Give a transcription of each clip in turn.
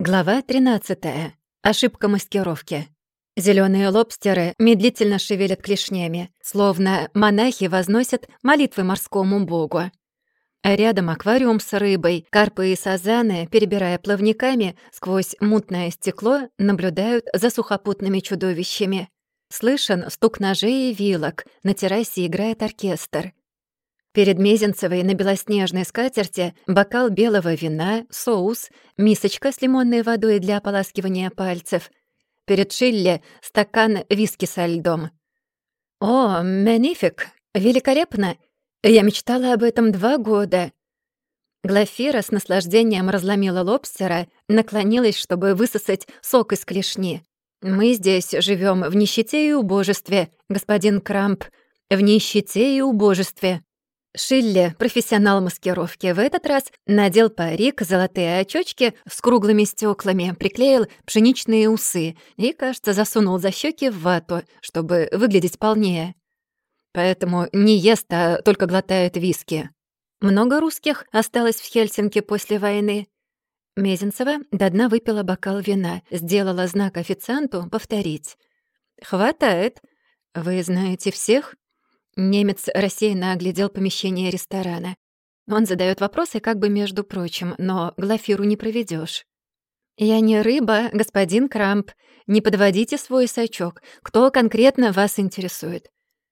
Глава 13. Ошибка маскировки. Зелёные лобстеры медлительно шевелят клешнями, словно монахи возносят молитвы морскому богу. Рядом аквариум с рыбой, карпы и сазаны, перебирая плавниками, сквозь мутное стекло наблюдают за сухопутными чудовищами. Слышен стук ножей и вилок, на террасе играет оркестр. Перед Мезенцевой на белоснежной скатерти бокал белого вина, соус, мисочка с лимонной водой для ополаскивания пальцев. Перед Шилле стакан виски со льдом. «О, менифик! Великолепно! Я мечтала об этом два года!» Глафира с наслаждением разломила лобстера, наклонилась, чтобы высосать сок из клешни. «Мы здесь живем в нищете и убожестве, господин Крамп, в нищете и убожестве». Шилле, профессионал маскировки, в этот раз надел парик, золотые очечки с круглыми стеклами, приклеил пшеничные усы и, кажется, засунул за щеки вату, чтобы выглядеть полнее. Поэтому не ест, а только глотает виски. Много русских осталось в Хельсинки после войны. Мезенцева до дна выпила бокал вина, сделала знак официанту повторить. «Хватает. Вы знаете всех?» Немец рассеянно оглядел помещение ресторана. Он задает вопросы как бы между прочим, но Глафиру не проведешь. «Я не рыба, господин Крамп. Не подводите свой сачок. Кто конкретно вас интересует?»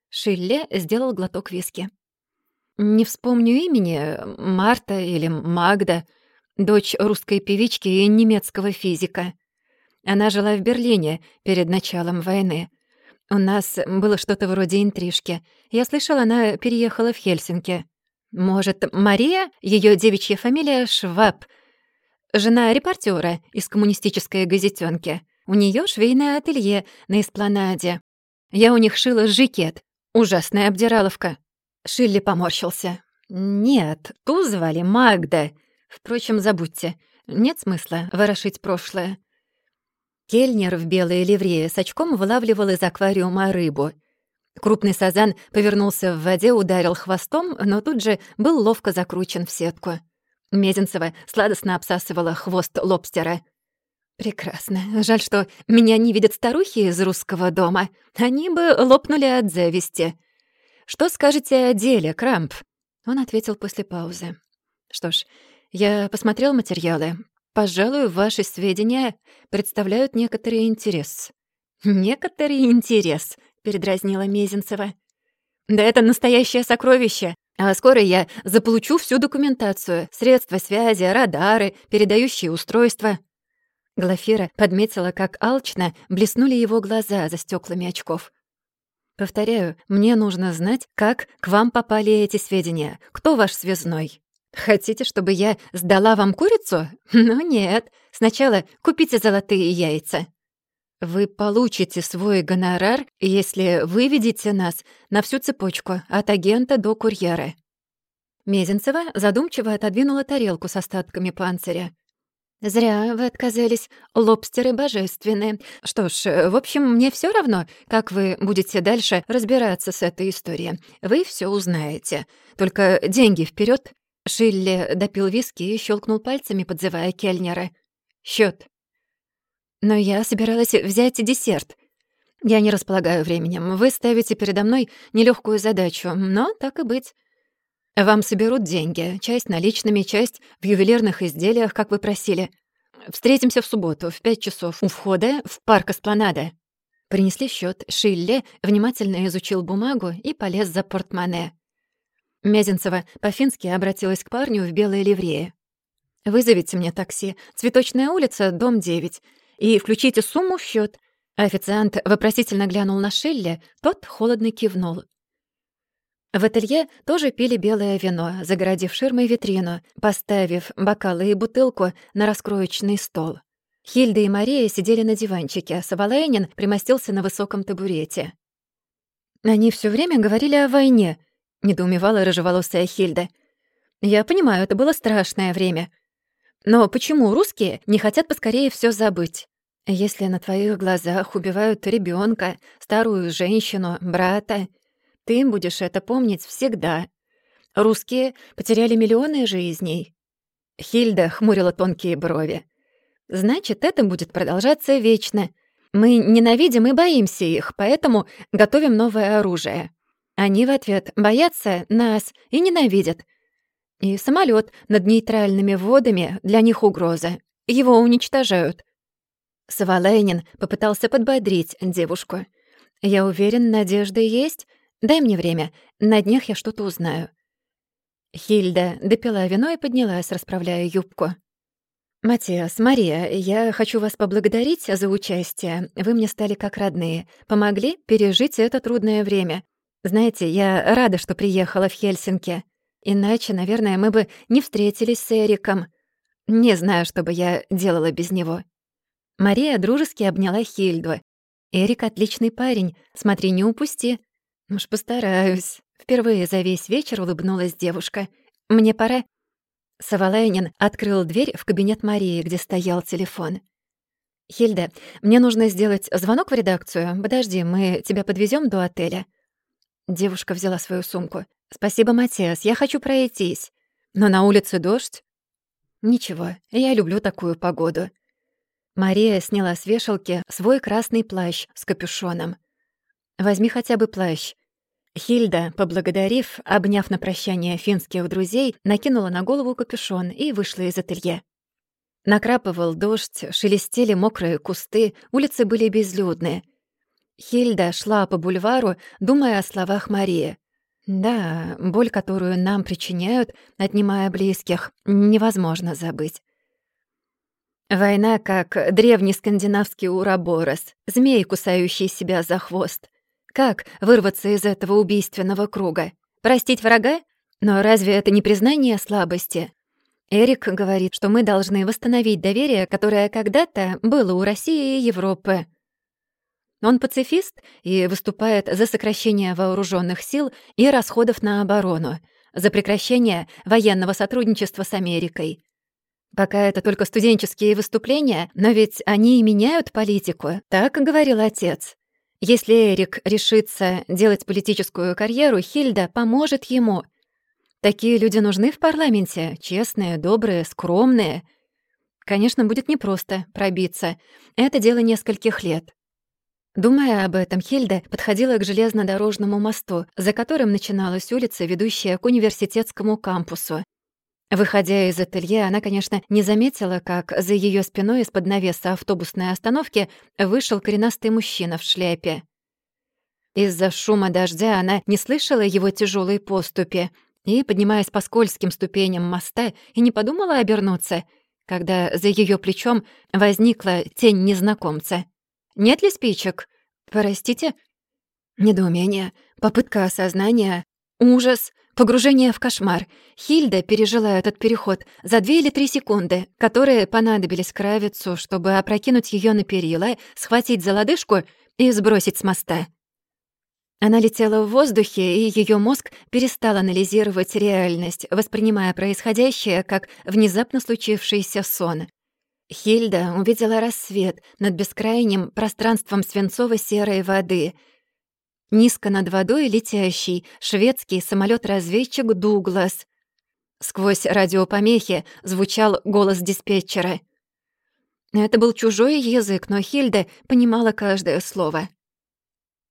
Шилле сделал глоток виски. «Не вспомню имени. Марта или Магда. Дочь русской певички и немецкого физика. Она жила в Берлине перед началом войны. «У нас было что-то вроде интрижки. Я слышала, она переехала в Хельсинки. Может, Мария, ее девичья фамилия Шваб, жена репортера из коммунистической газетенки. У нее швейное ателье на эспланаде. Я у них шила жакет. Ужасная обдираловка». Шилли поморщился. «Нет, ту звали Магда. Впрочем, забудьте. Нет смысла ворошить прошлое. Кельнер в белой ливрее с очком вылавливал из аквариума рыбу. Крупный сазан повернулся в воде, ударил хвостом, но тут же был ловко закручен в сетку. Мезенцева сладостно обсасывала хвост лобстера. «Прекрасно. Жаль, что меня не видят старухи из русского дома. Они бы лопнули от зависти. Что скажете о деле, Крамп?» Он ответил после паузы. «Что ж, я посмотрел материалы. Пожалуй, ваши сведения представляют некоторый интерес». «Некоторый интерес», — передразнила Мезенцева. «Да это настоящее сокровище. А скоро я заполучу всю документацию, средства связи, радары, передающие устройства». Глафира подметила, как алчно блеснули его глаза за стеклами очков. «Повторяю, мне нужно знать, как к вам попали эти сведения. Кто ваш связной?» Хотите, чтобы я сдала вам курицу? Ну нет. Сначала купите золотые яйца. Вы получите свой гонорар, если выведете нас на всю цепочку от агента до курьера. Мезенцева задумчиво отодвинула тарелку с остатками панциря. «Зря вы отказались. Лобстеры божественные. Что ж, в общем, мне все равно, как вы будете дальше разбираться с этой историей. Вы все узнаете. Только деньги вперед Шилли допил виски и щелкнул пальцами, подзывая кельнера. Счет. «Но я собиралась взять десерт. Я не располагаю временем. Вы ставите передо мной нелегкую задачу, но так и быть. Вам соберут деньги, часть наличными, часть в ювелирных изделиях, как вы просили. Встретимся в субботу в пять часов у входа в парк Эспланада». Принесли счет. Шилле внимательно изучил бумагу и полез за портмоне. Мязенцева по-фински обратилась к парню в белой ливрее. «Вызовите мне такси. Цветочная улица, дом 9. И включите сумму в счет. Официант вопросительно глянул на Шелли, тот холодно кивнул. В ателье тоже пили белое вино, загородив ширмой витрину, поставив бокалы и бутылку на раскроечный стол. Хильда и Мария сидели на диванчике, а Савалайнин примостился на высоком табурете. Они все время говорили о войне, — недоумевала рыжеволосая Хильда. «Я понимаю, это было страшное время. Но почему русские не хотят поскорее все забыть? Если на твоих глазах убивают ребенка, старую женщину, брата, ты будешь это помнить всегда. Русские потеряли миллионы жизней». Хильда хмурила тонкие брови. Значит, это будет продолжаться вечно. Мы ненавидим и боимся их, поэтому готовим новое оружие. Они в ответ боятся нас и ненавидят. И самолет над нейтральными водами для них угроза. Его уничтожают. Саваленин попытался подбодрить девушку. «Я уверен, надежда есть. Дай мне время. На днях я что-то узнаю». Хильда допила вино и поднялась, расправляя юбку. «Матиас, Мария, я хочу вас поблагодарить за участие. Вы мне стали как родные. Помогли пережить это трудное время. Знаете, я рада, что приехала в Хельсинки. Иначе, наверное, мы бы не встретились с Эриком. Не знаю, что бы я делала без него». Мария дружески обняла Хильду. «Эрик — отличный парень. Смотри, не упусти». «Уж постараюсь». Впервые за весь вечер улыбнулась девушка. «Мне пора. Савалайнин открыл дверь в кабинет Марии, где стоял телефон. «Хильда, мне нужно сделать звонок в редакцию. Подожди, мы тебя подвезем до отеля». Девушка взяла свою сумку. «Спасибо, Матиас, я хочу пройтись. Но на улице дождь». «Ничего, я люблю такую погоду». Мария сняла с вешалки свой красный плащ с капюшоном. «Возьми хотя бы плащ. Хильда, поблагодарив, обняв на прощание финских друзей, накинула на голову капюшон и вышла из ателье. Накрапывал дождь, шелестели мокрые кусты, улицы были безлюдные. Хильда шла по бульвару, думая о словах Марии. Да, боль, которую нам причиняют, отнимая близких, невозможно забыть. Война как древний скандинавский ураборос, змей, кусающий себя за хвост — как вырваться из этого убийственного круга? Простить врага? Но разве это не признание слабости? Эрик говорит, что мы должны восстановить доверие, которое когда-то было у России и Европы. Он пацифист и выступает за сокращение вооруженных сил и расходов на оборону, за прекращение военного сотрудничества с Америкой. Пока это только студенческие выступления, но ведь они и меняют политику, так говорил отец. Если Эрик решится делать политическую карьеру, Хильда поможет ему. Такие люди нужны в парламенте, честные, добрые, скромные. Конечно, будет непросто пробиться. Это дело нескольких лет. Думая об этом, Хильда подходила к железнодорожному мосту, за которым начиналась улица, ведущая к университетскому кампусу. Выходя из ателье, она, конечно, не заметила, как за ее спиной из-под навеса автобусной остановки вышел коренастый мужчина в шляпе. Из-за шума дождя она не слышала его тяжелой поступи и, поднимаясь по скользким ступеням моста, и не подумала обернуться, когда за ее плечом возникла тень незнакомца. «Нет ли спичек? Простите?» Недоумение, попытка осознания, ужас, Погружение в кошмар. Хильда пережила этот переход за две или три секунды, которые понадобились Кравицу, чтобы опрокинуть ее на перила, схватить за лодыжку и сбросить с моста. Она летела в воздухе, и ее мозг перестал анализировать реальность, воспринимая происходящее как внезапно случившийся сон. Хильда увидела рассвет над бескрайним пространством свинцово-серой воды — Низко над водой летящий шведский самолет-разведчик «Дуглас». Сквозь радиопомехи звучал голос диспетчера. Это был чужой язык, но Хильда понимала каждое слово.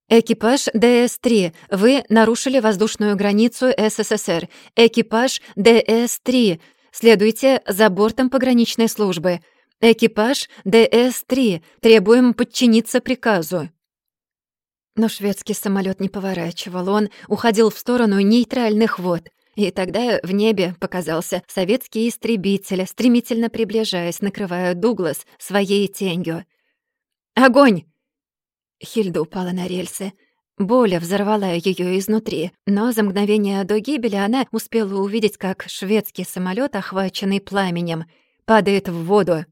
«Экипаж ДС-3, вы нарушили воздушную границу СССР. Экипаж ДС-3, следуйте за бортом пограничной службы. Экипаж ДС-3, требуем подчиниться приказу». Но шведский самолет не поворачивал, он уходил в сторону нейтральных вод. И тогда в небе показался советский истребитель, стремительно приближаясь, накрывая Дуглас своей тенью. «Огонь!» Хильда упала на рельсы. Боля взорвала ее изнутри, но за мгновение до гибели она успела увидеть, как шведский самолет, охваченный пламенем, падает в воду.